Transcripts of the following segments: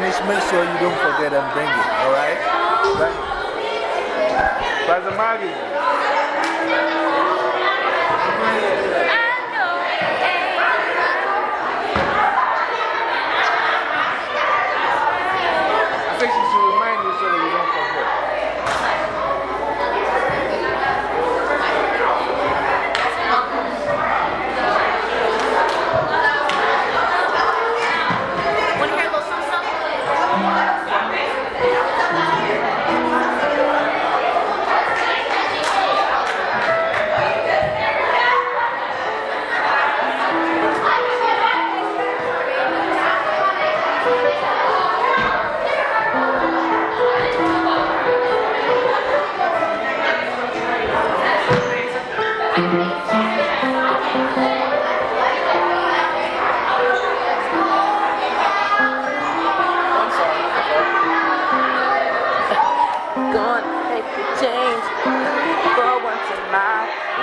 finish, make sure you don't forget and bring it, all right? Pastor Maggie.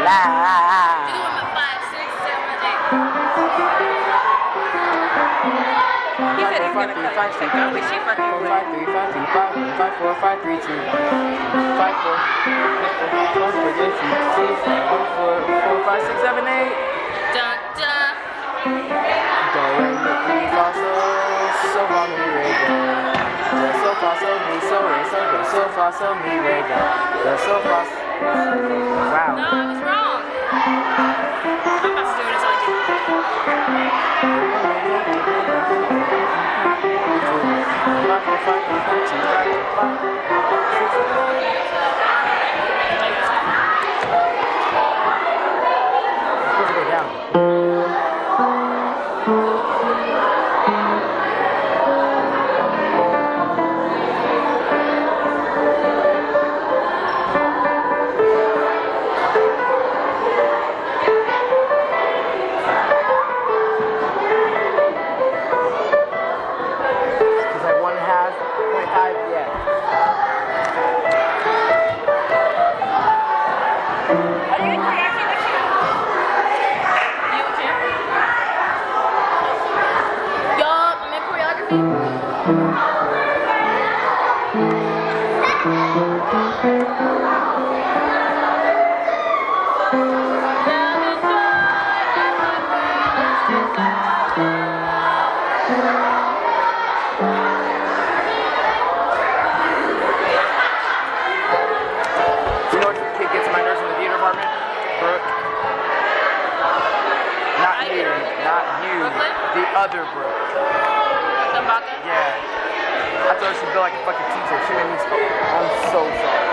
My Do life. them at five, six, seven, eight. He said he's gonna cut it. She's gonna be she fucking Four, with five, three, five, two, five, one, five, four, five, three, two, five, four, four, four, three, two, six, one, four, four, five, six, seven, eight. Dun, dun. Do, re, mi, mi, fa, so, so, fa, mi, re, do. Do, so, fa, so, mi, so, re, so, do, so, fa, so, mi, re, do. Do, so, fa, s- Wow. No, I was wrong. I'm about to do it until I get other Brooke. The Mbaka? Yeah. I thought she built like a fucking teacher. She made me so. I'm so sorry.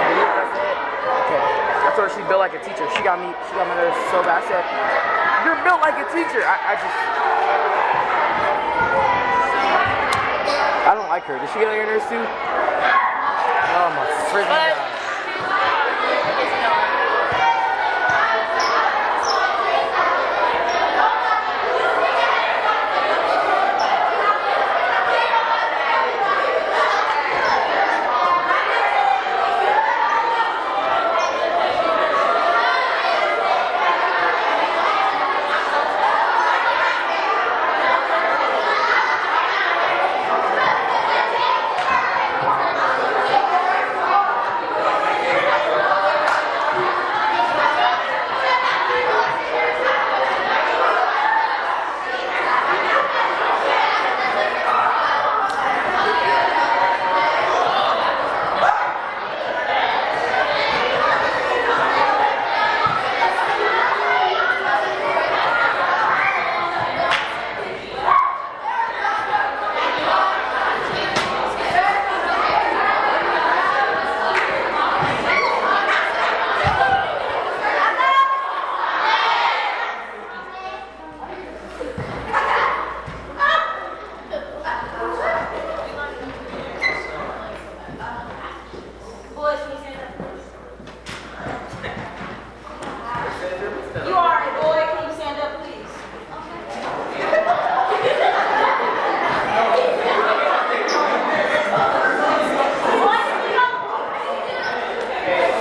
You hear what I said? Okay. I her she built like a teacher. She got me. She got my nerves so bad. I said, "You're built like a teacher." I, I just. I don't like her. Did she get on your nerves too? Oh my freaking god. Amen.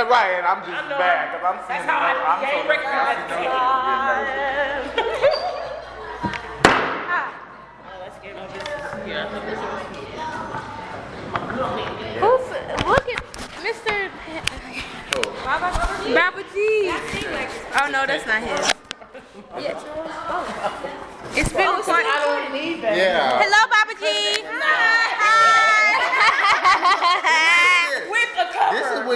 Yeah, right. And I'm just bad because I'm seeing That's how I I'm so reckless. Who's, look at Mr. Baba G. Oh, no, that's not his. Yeah. It's been oh, well, quite. I don't need that. Yeah. Hello, Baba G. Hi. Hi. With a cover.